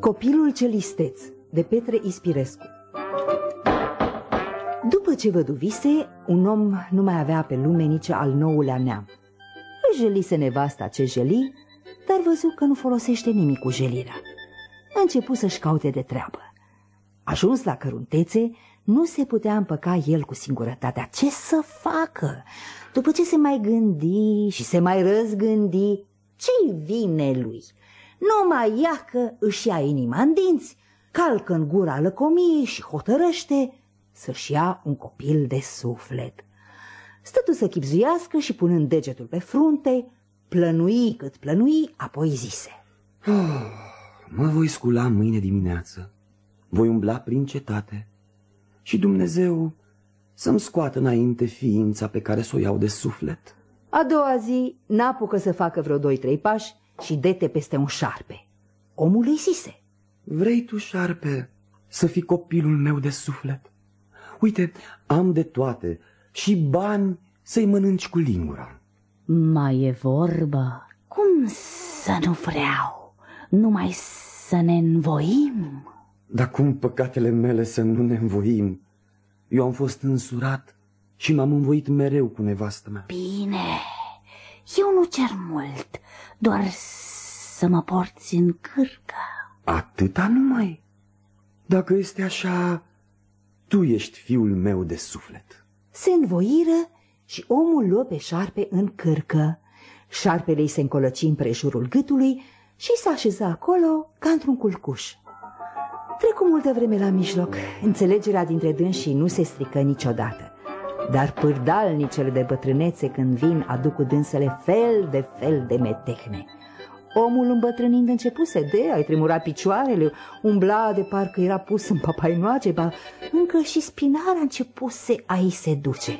Copilul cel isteț de Petre Ispirescu După ce văduvise, un om nu mai avea pe lume nici al nouălea neam. Își jelise nevasta ce jeli, dar văzu că nu folosește nimic cu jelirea. Începu să-și caute de treabă. Ajuns la căruntețe, nu se putea împăca el cu singurătatea. Ce să facă? După ce se mai gândi și se mai răzgândi, ce-i vine lui? Numai ia că își ia inima în dinți, calcă în gura lăcomiei și hotărăște să-și ia un copil de suflet. Stătu să chipzuiască și punând degetul pe frunte, plănui cât plănui, apoi zise. Oh, mă voi scula mâine dimineață, voi umbla prin cetate și Dumnezeu să-mi scoată înainte ființa pe care să o iau de suflet. A doua zi n-apucă să facă vreo doi-trei pași și dete peste un șarpe. Omul îi zise. Vrei tu, șarpe, să fii copilul meu de suflet? Uite, am de toate și bani să-i mănânci cu lingura. Mai e vorbă? Cum să nu vreau? Numai să ne învoim? Dar cum păcatele mele să nu ne învoim? Eu am fost însurat și m-am învoit mereu cu nevastă mea. Bine, eu nu cer mult, doar să mă porți în cârcă. Atâta numai? Dacă este așa, tu ești fiul meu de suflet. Se învoiră și omul luă pe șarpe în cârcă. Șarpele îi se încolăci împrejurul gâtului și s-a așezat acolo ca într-un culcuș. Trecu multă vreme la mijloc, înțelegerea dintre dânsii nu se strică niciodată. Dar pârdalnicele de bătrânețe când vin aduc cu dânsele fel de fel de metehne. Omul îmbătrânind începuse de, ai tremurat picioarele, umbla de parcă era pus în papainoage, ba încă și spinarea începuse a-i se duce.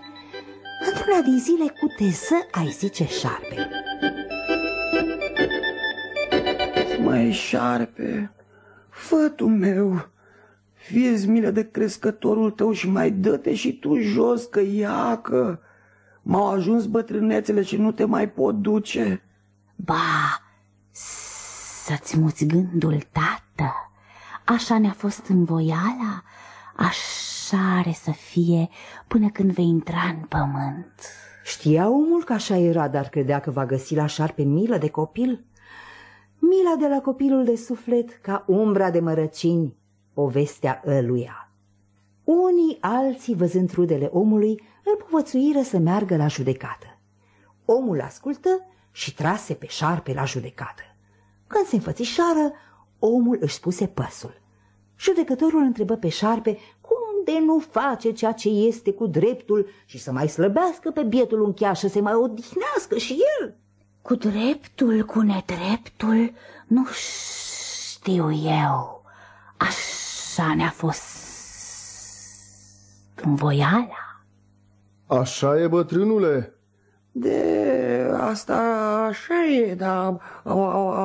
Într-una din zile cu teză ai zice șarpe. Mai șarpe, fătul meu, fie milă de crescătorul tău și mai dă-te și tu jos că iacă. M-au ajuns bătrânețele și nu te mai pot duce. Ba, să-ți muți gândul, tată. Așa ne-a fost în voiala, așa are să fie până când vei intra în pământ. Știa omul că așa era, dar credea că va găsi la șarpe milă de copil? Mila de la copilul de suflet ca umbra de mărăcini, povestea ăluia. Unii alții, văzând rudele omului, îl povățuiră să meargă la judecată. Omul ascultă și trase pe șarpe la judecată. Când se înfățișară, omul își spuse păsul. Judecătorul întrebă pe șarpe cum de nu face ceea ce este cu dreptul și să mai slăbească pe bietul uncheaș să se mai odihnească și el. Cu dreptul, cu nedreptul, nu știu eu. Așa ne-a fost voiala. Așa e, bătrânule, de asta așa e, dar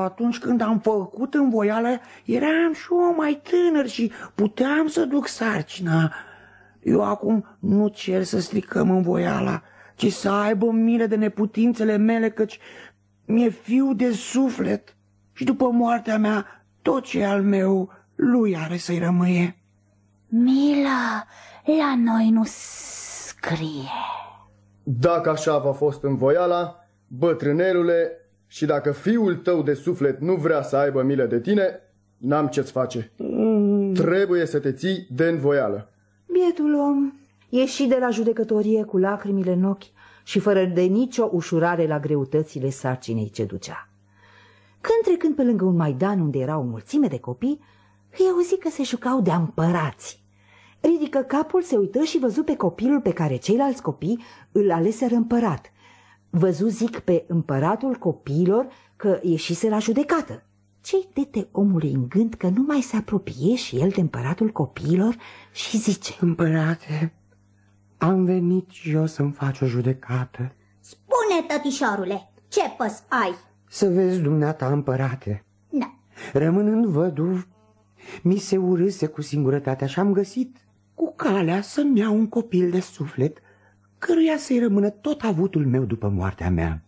atunci când am făcut în voială, eram și eu mai tânăr și puteam să duc sarcina. Eu acum nu cer să stricăm în voiala, ci să aibă milă de neputințele mele, căci mi-e fiu de suflet și după moartea mea tot ce al meu lui are să-i rămâie. Mila, la noi nu scrie. Dacă așa v-a fost în voiala, bătrânelule, și dacă fiul tău de suflet nu vrea să aibă milă de tine, n-am ce-ți face. Mm. Trebuie să te ții de învoială. Bietul om ieși de la judecătorie cu lacrimile în ochi și fără de nicio ușurare la greutățile sarcinei ce ducea. Când trecând pe lângă un maidan unde era o mulțime de copii, îi auzi că se jucau de împărați. Ridică capul, se uită și văzu pe copilul pe care ceilalți copii îl aleseră împărat. Văzu, zic, pe împăratul copiilor că ieșise la judecată. Ce-i dete omului în gând că nu mai se apropie și el de împăratul copiilor și zice Împărate, am venit și eu să-mi faci o judecată. Spune, tătișorule, ce păs ai? Să vezi dumneata, împărate. Da. Rămânând văduv, mi se urâse cu singurătatea și am găsit cu calea să-mi iau un copil de suflet, căruia să-i rămână tot avutul meu după moartea mea.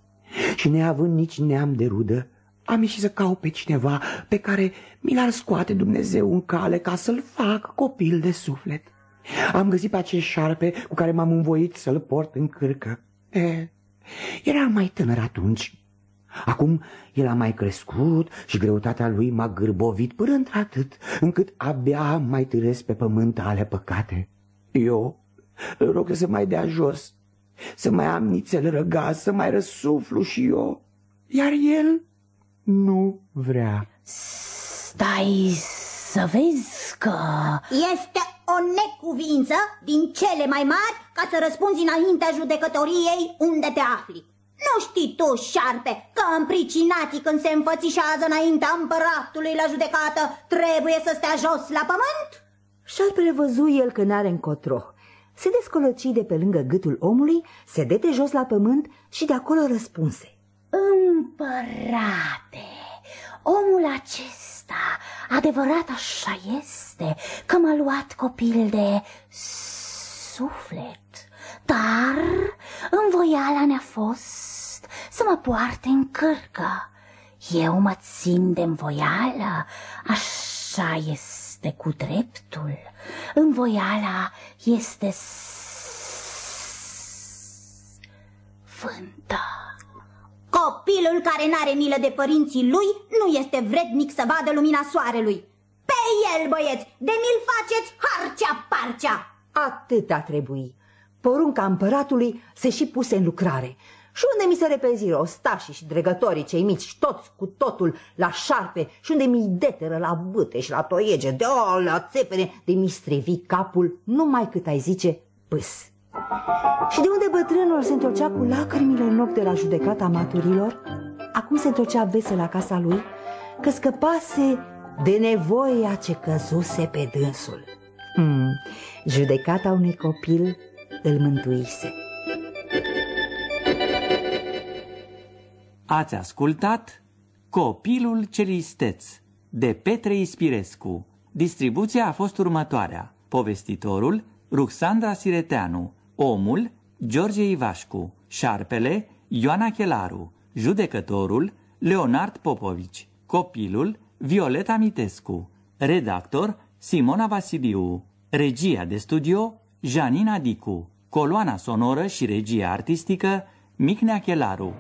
Și neavând nici neam de rudă, am ieșit să caut pe cineva pe care mi l-ar scoate Dumnezeu în cale ca să-l fac copil de suflet. Am găsit pe acest șarpe cu care m-am învoit să-l port în cârcă. E, era mai tânăr atunci. Acum el a mai crescut și greutatea lui m-a gârbovit până într-atât, încât abia mai târesc pe pământ ale păcate. Eu îl rog să mai dea jos, să mai am nițel răgaz, să mai răsuflu și eu. Iar el nu vrea. Stai să vezi că... Este o necuvință din cele mai mari ca să răspunzi înaintea judecătoriei unde te afli. Nu știi tu, șarpe, că împricinații când se înfățișează înaintea împăratului la judecată trebuie să stea jos la pământ? Șarpele văzu el că n-are încotro. Se descolăci de pe lângă gâtul omului, se dete jos la pământ și de acolo răspunse. Împărate, omul acesta, adevărat așa este, că m-a luat copil de suflet, dar învoiala ne-a fost să mă poarte în cârcă. Eu mă țin de învoială, așa este cu dreptul. Învoiala este sfântă. Copilul care n-are milă de părinții lui nu este vrednic să vadă lumina soarelui. Pe el, băieți, de mi-l faceți harcea-parcea. Atât a trebui. Porunca împăratului se și puse în lucrare. Și unde mi se repeziră ostașii și dregătorii cei mici, toți cu totul la șarpe, și unde mi deteră la bâte și la toiege, de o, la țepene, de mi strivi capul, numai cât ai zice pâs. Și de unde bătrânul se întorcea cu lacrimile în ochi de la judecata maturilor, acum se întorcea vesel la casa lui, că scăpase de nevoia ce căzuse pe dânsul. Hmm, judecata unui copil îl mântuise. Ați ascultat Copilul Celisteț de Petre Ispirescu. Distribuția a fost următoarea. Povestitorul Ruxandra Sireteanu, Omul George Ivașcu, Șarpele Ioana Chelaru, Judecătorul Leonard Popovici, Copilul Violeta Mitescu, Redactor Simona Vasiliu, Regia de studio Janina Dicu, Coloana sonoră și regia artistică Micnea Chelaru.